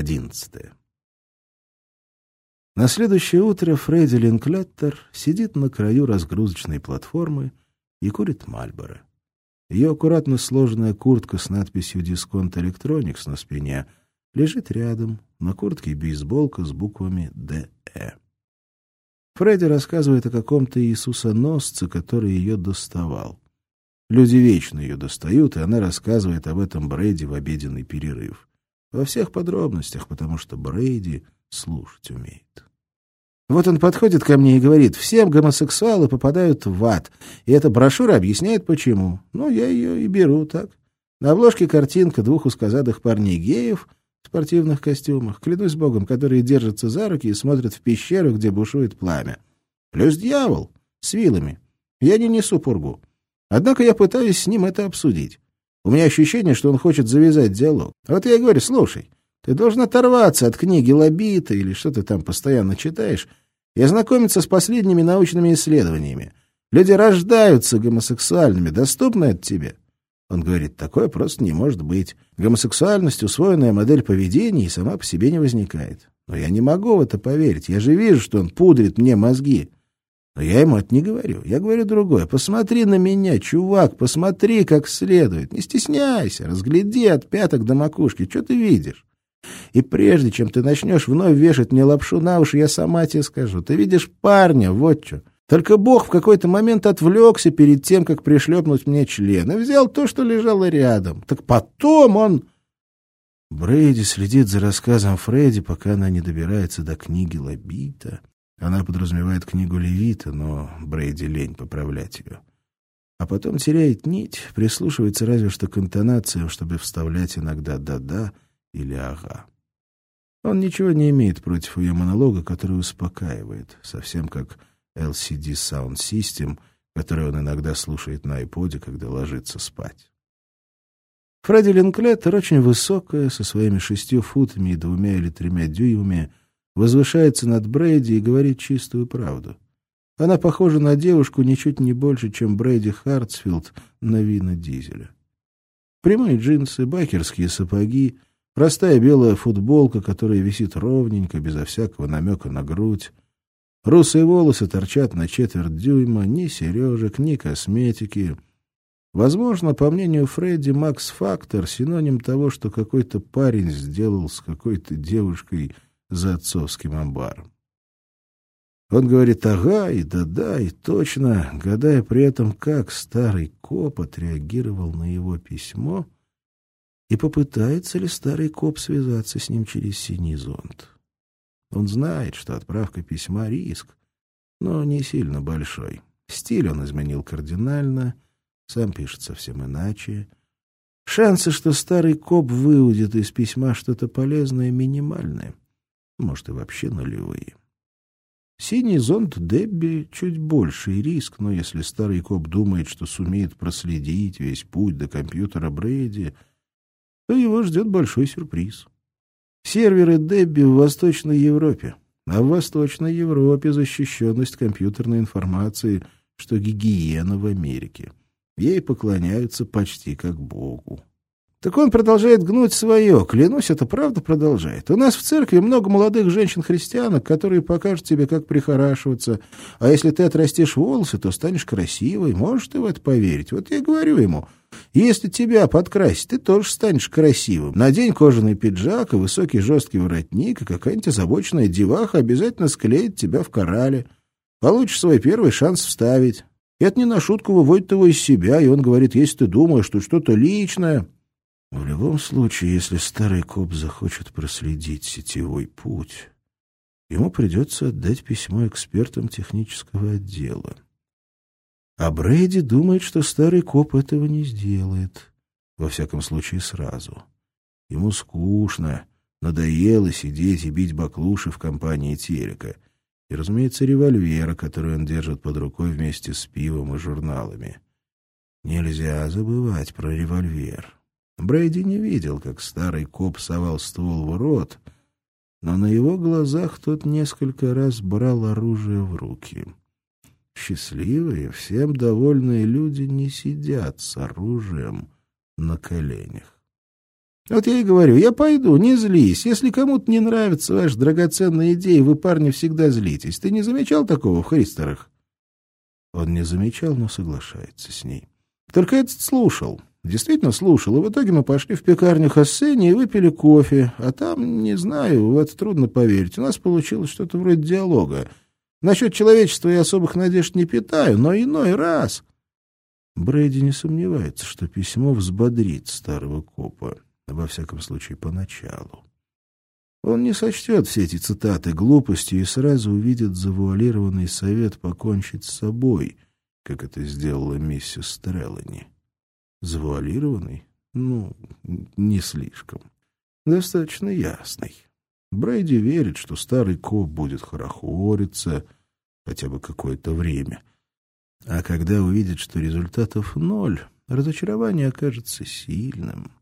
Одиннадцатое. На следующее утро Фредди Линклеттер сидит на краю разгрузочной платформы и курит Мальборо. Ее аккуратно сложенная куртка с надписью «Дисконт Электроникс» на спине лежит рядом, на куртке бейсболка с буквами «ДЭ». Фредди рассказывает о каком-то Иисусоносце, который ее доставал. Люди вечно ее достают, и она рассказывает об этом Брейди в обеденный перерыв. Во всех подробностях, потому что Брейди слушать умеет. Вот он подходит ко мне и говорит, всем гомосексуалы попадают в ад, и эта брошюра объясняет, почему. Ну, я ее и беру так. На обложке картинка двух узкозадых парней-геев в спортивных костюмах, клянусь богом, которые держатся за руки и смотрят в пещеру, где бушует пламя. Плюс дьявол с вилами. Я не несу пургу. Однако я пытаюсь с ним это обсудить. У меня ощущение, что он хочет завязать диалог. Вот я и говорю, слушай, ты должен оторваться от книги Лобита или что ты там постоянно читаешь и ознакомиться с последними научными исследованиями. Люди рождаются гомосексуальными. Доступно это тебе? Он говорит, такое просто не может быть. Гомосексуальность — усвоенная модель поведения и сама по себе не возникает. Но я не могу в это поверить. Я же вижу, что он пудрит мне мозги. Но я ему это не говорю. Я говорю другое. Посмотри на меня, чувак, посмотри как следует. Не стесняйся, разгляди от пяток до макушки. Что ты видишь? И прежде чем ты начнешь вновь вешать мне лапшу на уши, я сама тебе скажу. Ты видишь парня, вот что. Только Бог в какой-то момент отвлекся перед тем, как пришлепнуть мне член, и взял то, что лежало рядом. Так потом он... Брейди следит за рассказом Фредди, пока она не добирается до книги Лобита. Она подразумевает книгу Левита, но Брейди лень поправлять ее. А потом теряет нить, прислушивается разве что к интонациям, чтобы вставлять иногда «да-да», или ага. Он ничего не имеет против ее монолога, который успокаивает, совсем как LCD Sound System, который он иногда слушает на айподе, когда ложится спать. Фредди Линклеттер очень высокая, со своими шестью футами и двумя или тремя дюймами, возвышается над Брейди и говорит чистую правду. Она похожа на девушку ничуть не больше, чем Брейди Хартсфилд на вина дизеля. Прямые джинсы, байкерские сапоги — Простая белая футболка, которая висит ровненько, безо всякого намека на грудь. Русые волосы торчат на четверть дюйма, ни сережек, ни косметики. Возможно, по мнению Фредди, Макс-фактор — синоним того, что какой-то парень сделал с какой-то девушкой за отцовским амбаром. Он говорит «ага» и «да-да» и «точно», гадая при этом, как старый коп отреагировал на его письмо — и попытается ли старый коп связаться с ним через синий зонт. Он знает, что отправка письма — риск, но не сильно большой. Стиль он изменил кардинально, сам пишет совсем иначе. Шансы, что старый коп выудит из письма что-то полезное, минимальные, может, и вообще нулевые. Синий зонт Дебби — чуть больший риск, но если старый коп думает, что сумеет проследить весь путь до компьютера Брейди — то его ждет большой сюрприз. Серверы Дебби в Восточной Европе, а в Восточной Европе защищенность компьютерной информации, что гигиена в Америке. Ей поклоняются почти как Богу. Так он продолжает гнуть свое. Клянусь, это правда продолжает. У нас в церкви много молодых женщин-христианок, которые покажут тебе, как прихорашиваться. А если ты отрастишь волосы, то станешь красивой. Можешь ты в это поверить? Вот я говорю ему, если тебя подкрасить, ты тоже станешь красивым. Надень кожаный пиджак и высокий жесткий воротник, и какая-нибудь озабоченная деваха обязательно склеит тебя в корале. Получишь свой первый шанс вставить. Это не на шутку выводит его из себя, и он говорит, если ты думаешь, что что-то личное... В любом случае, если старый коп захочет проследить сетевой путь, ему придется отдать письмо экспертам технического отдела. А Брейди думает, что старый коп этого не сделает, во всяком случае сразу. Ему скучно, надоело сидеть и бить баклуши в компании Терека. И, разумеется, револьвера, который он держит под рукой вместе с пивом и журналами. Нельзя забывать про револьвер. Брейди не видел, как старый коп совал ствол в рот, но на его глазах тот несколько раз брал оружие в руки. Счастливые, всем довольные люди не сидят с оружием на коленях. Вот я и говорю, я пойду, не злись. Если кому-то не нравятся ваши драгоценные идеи, вы, парни, всегда злитесь. Ты не замечал такого в Христерах? Он не замечал, но соглашается с ней. Только этот слушал. Действительно слушал. И в итоге мы пошли в пекарню Хассени и выпили кофе. А там, не знаю, в это трудно поверить. У нас получилось что-то вроде диалога. Насчет человечества я особых надежд не питаю, но иной раз... Брейди не сомневается, что письмо взбодрит старого копа, во всяком случае, поначалу. Он не сочтет все эти цитаты глупостью и сразу увидит завуалированный совет покончить с собой, как это сделала миссис Треллани. Завуалированный? Ну, не слишком. Достаточно ясный. Брейди верит, что старый коп будет хорохориться хотя бы какое-то время. А когда увидит, что результатов ноль, разочарование окажется сильным.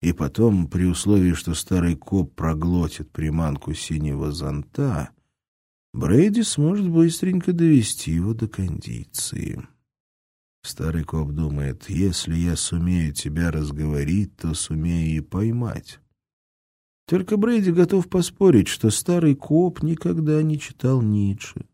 И потом, при условии, что старый коп проглотит приманку синего зонта, Брейди сможет быстренько довести его до кондиции. Старый коп думает, если я сумею тебя разговорить, то сумею и поймать. Только Брейди готов поспорить, что старый коп никогда не читал Ницше.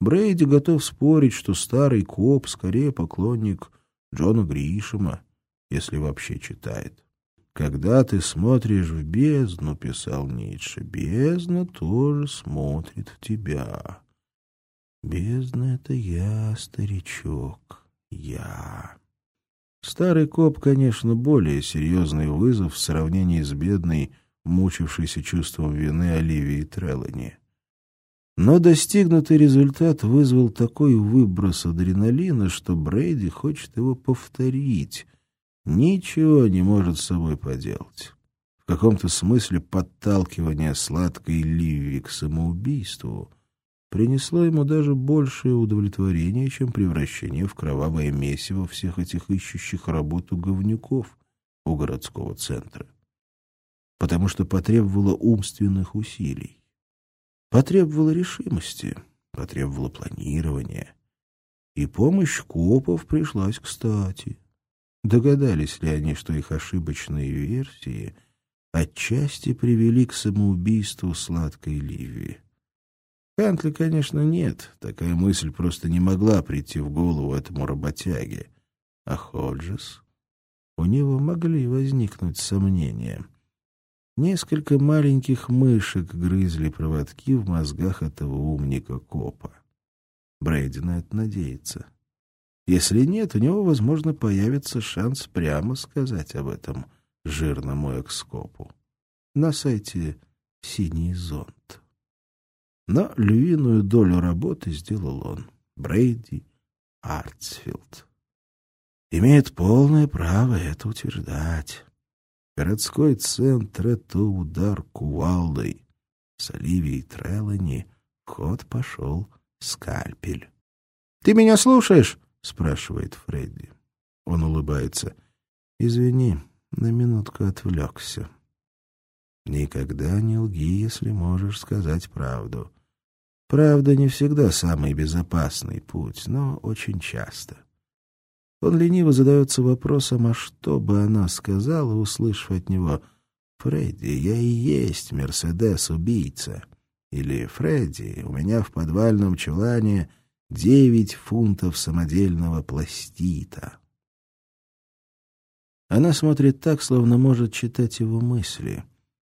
Брейди готов спорить, что старый коп скорее поклонник Джона Гришема, если вообще читает. «Когда ты смотришь в бездну», — писал Ницше, — «бездна тоже смотрит в тебя». «Бездна — это я, старичок, я». Старый коп, конечно, более серьезный вызов в сравнении с бедной, мучившейся чувством вины Оливией Треллани. Но достигнутый результат вызвал такой выброс адреналина, что Брейди хочет его повторить — ничего не может с собой поделать. В каком-то смысле подталкивание сладкой Ливи к самоубийству принесло ему даже большее удовлетворение, чем превращение в кровавое месиво всех этих ищущих работу говнюков у городского центра. Потому что потребовало умственных усилий, потребовало решимости, потребовало планирования. И помощь копов пришлась кстати. Догадались ли они, что их ошибочные версии отчасти привели к самоубийству сладкой Ливии? Хантли, конечно, нет. Такая мысль просто не могла прийти в голову этому работяге. А Ходжес? У него могли возникнуть сомнения. Несколько маленьких мышек грызли проводки в мозгах этого умника-копа. Брейди на это надеется. — если нет, у него, возможно, появится шанс прямо сказать об этом жирному экскопу на сайте «Синий зонт». Но львиную долю работы сделал он, Брейди Артсфилд. Имеет полное право это утверждать. Городской центр — это удар кувалдой. С Оливией Треллани в ход пошел скальпель. — Ты меня слушаешь? — спрашивает Фредди. Он улыбается. «Извини, на минутку отвлекся». «Никогда не лги, если можешь сказать правду. Правда не всегда самый безопасный путь, но очень часто». Он лениво задается вопросом, а что бы она сказала, услышав от него «Фредди, я и есть Мерседес-убийца». Или «Фредди, у меня в подвальном чулане девять фунтов самодельного пластита. Она смотрит так, словно может читать его мысли,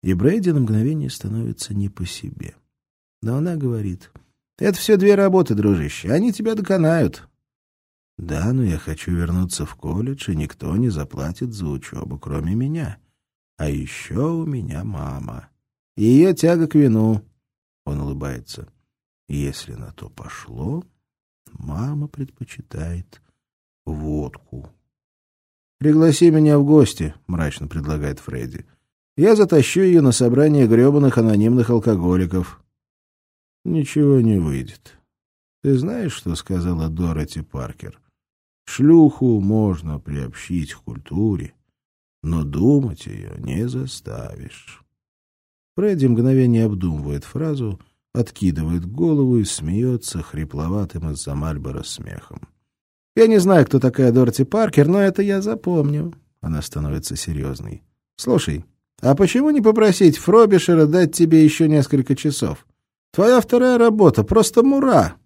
и Брейди на мгновение становится не по себе. Но она говорит, «Это все две работы, дружище, они тебя доконают». «Да, но я хочу вернуться в колледж, и никто не заплатит за учебу, кроме меня. А еще у меня мама. Ее тяга к вину». Он улыбается. «Если на то пошло, Мама предпочитает водку. «Пригласи меня в гости», — мрачно предлагает Фредди. «Я затащу ее на собрание гребаных анонимных алкоголиков». «Ничего не выйдет. Ты знаешь, что сказала Дороти Паркер? Шлюху можно приобщить к культуре, но думать ее не заставишь». Фредди мгновение обдумывает фразу — откидывает голову и смеется хрипловатым из-за Мальбора смехом. «Я не знаю, кто такая Дорти Паркер, но это я запомню». Она становится серьезной. Слушай, а почему не попросить Фробишера дать тебе еще несколько часов? Твоя вторая работа просто мура.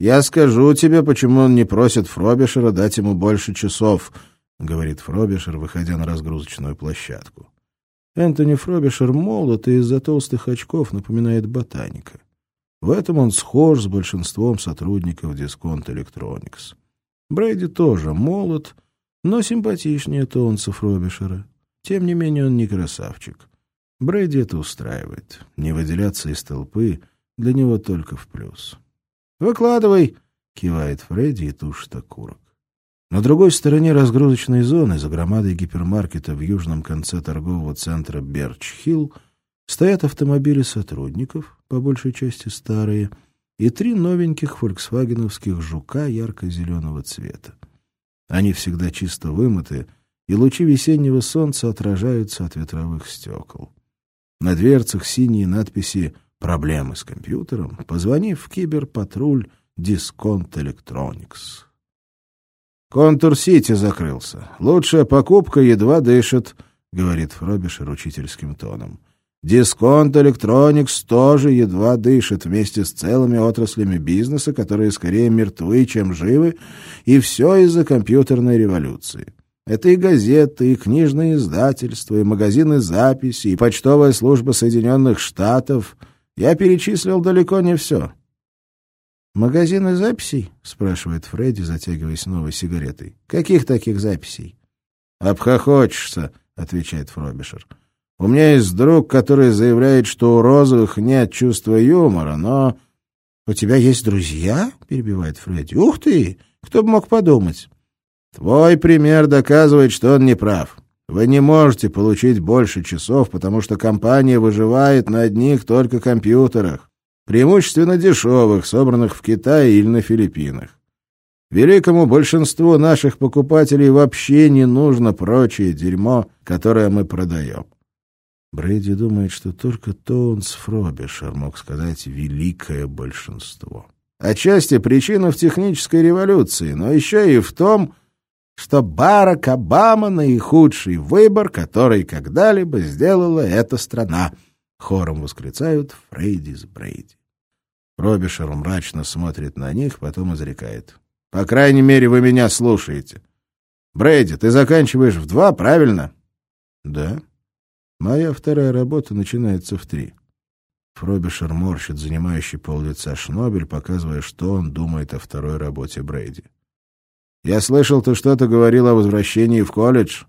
Я скажу тебе, почему он не просит Фробишера дать ему больше часов, — говорит Фробишер, выходя на разгрузочную площадку. Энтони Фробишер молод и из-за толстых очков напоминает ботаника. В этом он схож с большинством сотрудников Discount Electronics. Брейди тоже молод, но симпатичнее Тоунса Фробишера. Тем не менее он не красавчик. Брейди это устраивает. Не выделяться из толпы для него только в плюс. «Выкладывай!» — кивает Фредди и тушит окурок. На другой стороне разгрузочной зоны, за громадой гипермаркета в южном конце торгового центра Берч-Хилл, стоят автомобили сотрудников, по большей части старые, и три новеньких фольксвагеновских «Жука» ярко-зеленого цвета. Они всегда чисто вымыты, и лучи весеннего солнца отражаются от ветровых стекол. На дверцах синие надписи «Проблемы с компьютером», позвони в киберпатруль «Дисконт Электроникс». «Контур-Сити закрылся. Лучшая покупка едва дышит», — говорит Фробишер учительским тоном. «Дисконт Электроникс тоже едва дышит вместе с целыми отраслями бизнеса, которые скорее мертвы, чем живы, и все из-за компьютерной революции. Это и газеты, и книжные издательства, и магазины записи, и почтовая служба Соединенных Штатов. Я перечислил далеко не все. «Магазины записей?» — спрашивает Фредди, затягиваясь новой сигаретой. «Каких таких записей?» «Обхохочешься», — отвечает Фробишер. «У меня есть друг, который заявляет, что у розовых нет чувства юмора, но...» «У тебя есть друзья?» — перебивает Фредди. «Ух ты! Кто бы мог подумать?» Твой пример доказывает, что он не прав. Вы не можете получить больше часов, потому что компания выживает на одних только компьютерах, преимущественно дешевых, собранных в Китае или на Филиппинах. Великому большинству наших покупателей вообще не нужно прочее дерьмо, которое мы продаем. Брейди думает, что только Тоунс Фробишер мог сказать «великое большинство». Отчасти причина в технической революции, но еще и в том, что Барак Обама — наихудший выбор, который когда-либо сделала эта страна. Хором восклицают Фрейди с Брейди. Робишер мрачно смотрит на них, потом изрекает. — По крайней мере, вы меня слушаете. Брейди, ты заканчиваешь в два, правильно? — Да. Моя вторая работа начинается в три. Фробишер морщит занимающий пол лица Шнобель, показывая, что он думает о второй работе Брейди. — я слышал, ты что-то говорил о возвращении в колледж.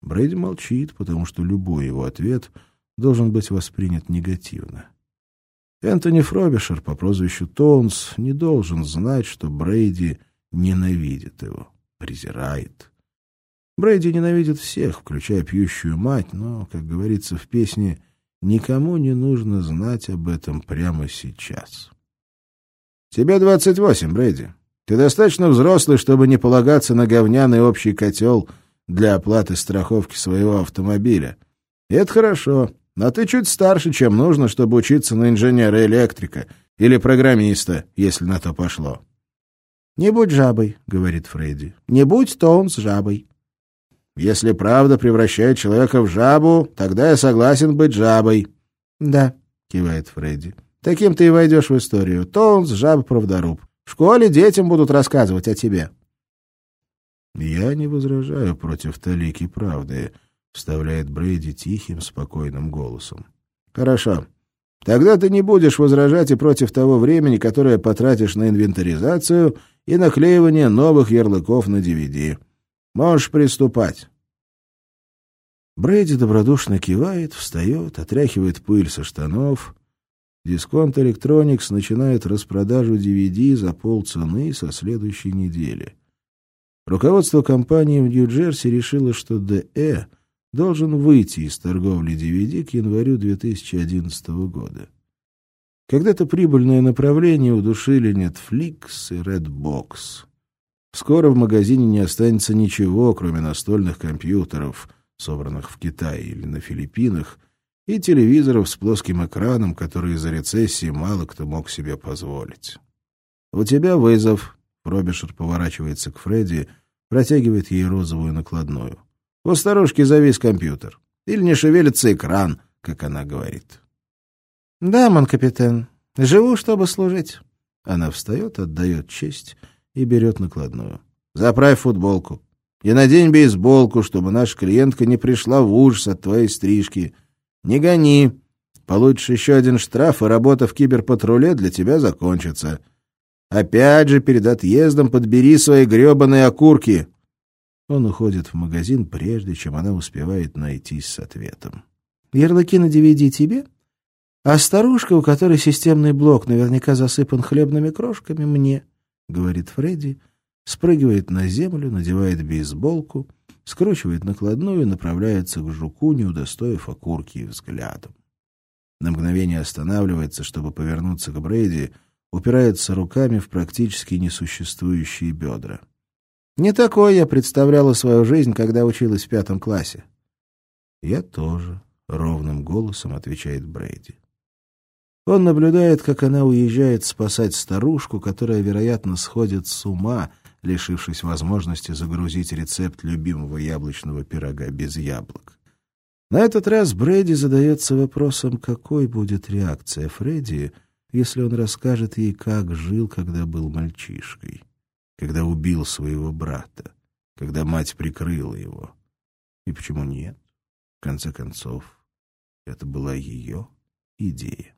Брейди молчит, потому что любой его ответ должен быть воспринят негативно. Энтони Фробишер по прозвищу Тоунс не должен знать, что Брейди ненавидит его, презирает. Брейди ненавидит всех, включая пьющую мать, но, как говорится в песне, никому не нужно знать об этом прямо сейчас. «Тебе двадцать восемь, Брейди. Ты достаточно взрослый, чтобы не полагаться на говняный общий котел для оплаты страховки своего автомобиля. И это хорошо, но ты чуть старше, чем нужно, чтобы учиться на инженера-электрика или программиста, если на то пошло. «Не будь жабой», — говорит Фредди. «Не будь Тоунс жабой». «Если правда превращает человека в жабу, тогда я согласен быть жабой». «Да», — кивает Фредди. «Таким ты и войдешь в историю. Тоунс — жаба-правдоруб. В школе детям будут рассказывать о тебе. Я не возражаю против талики правды, вставляет Брейди тихим, спокойным голосом. Хорошо. Тогда ты не будешь возражать и против того времени, которое потратишь на инвентаризацию и наклеивание новых ярлыков на DVD. Можешь приступать. Брейди добродушно кивает, встает, отряхивает пыль со штанов, Дисконт Electronics начинает распродажу DVD за полцены со следующей недели. Руководство компании в Нью-Джерси решило, что ДЭ должен выйти из торговли DVD к январю 2011 года. Когда-то прибыльное направление удушили Netflix и Redbox. Скоро в магазине не останется ничего, кроме настольных компьютеров, собранных в Китае или на Филиппинах, и телевизоров с плоским экраном, которые из-за рецессии мало кто мог себе позволить. «У тебя вызов», — Робишер поворачивается к Фредди, протягивает ей розовую накладную. «У старушки завис компьютер. Или не шевелится экран, как она говорит. — Да, мон капитан, живу, чтобы служить. Она встает, отдает честь и берет накладную. — Заправь футболку. И надень бейсболку, чтобы наша клиентка не пришла в ужас от твоей стрижки. Не гони. Получишь еще один штраф, и работа в киберпатруле для тебя закончится. Опять же, перед отъездом подбери свои гребаные окурки. Он уходит в магазин, прежде чем она успевает найтись с ответом. «Ярлыки на DVD тебе? А старушка, у которой системный блок наверняка засыпан хлебными крошками, мне», — говорит Фредди, спрыгивает на землю, надевает бейсболку, скручивает накладную и направляется к жуку, не удостоив окурки взглядом. На мгновение останавливается, чтобы повернуться к Брейди, упирается руками в практически несуществующие бедра. Не такой я представляла свою жизнь, когда училась в пятом классе. Я тоже, ровным голосом отвечает Брейди. Он наблюдает, как она уезжает спасать старушку, которая, вероятно, сходит с ума, лишившись возможности загрузить рецепт любимого яблочного пирога без яблок. На этот раз Брейди задается вопросом, какой будет реакция Фредди, если он расскажет ей, как жил, когда был мальчишкой когда убил своего брата, когда мать прикрыла его. И почему нет? В конце концов, это была ее идея.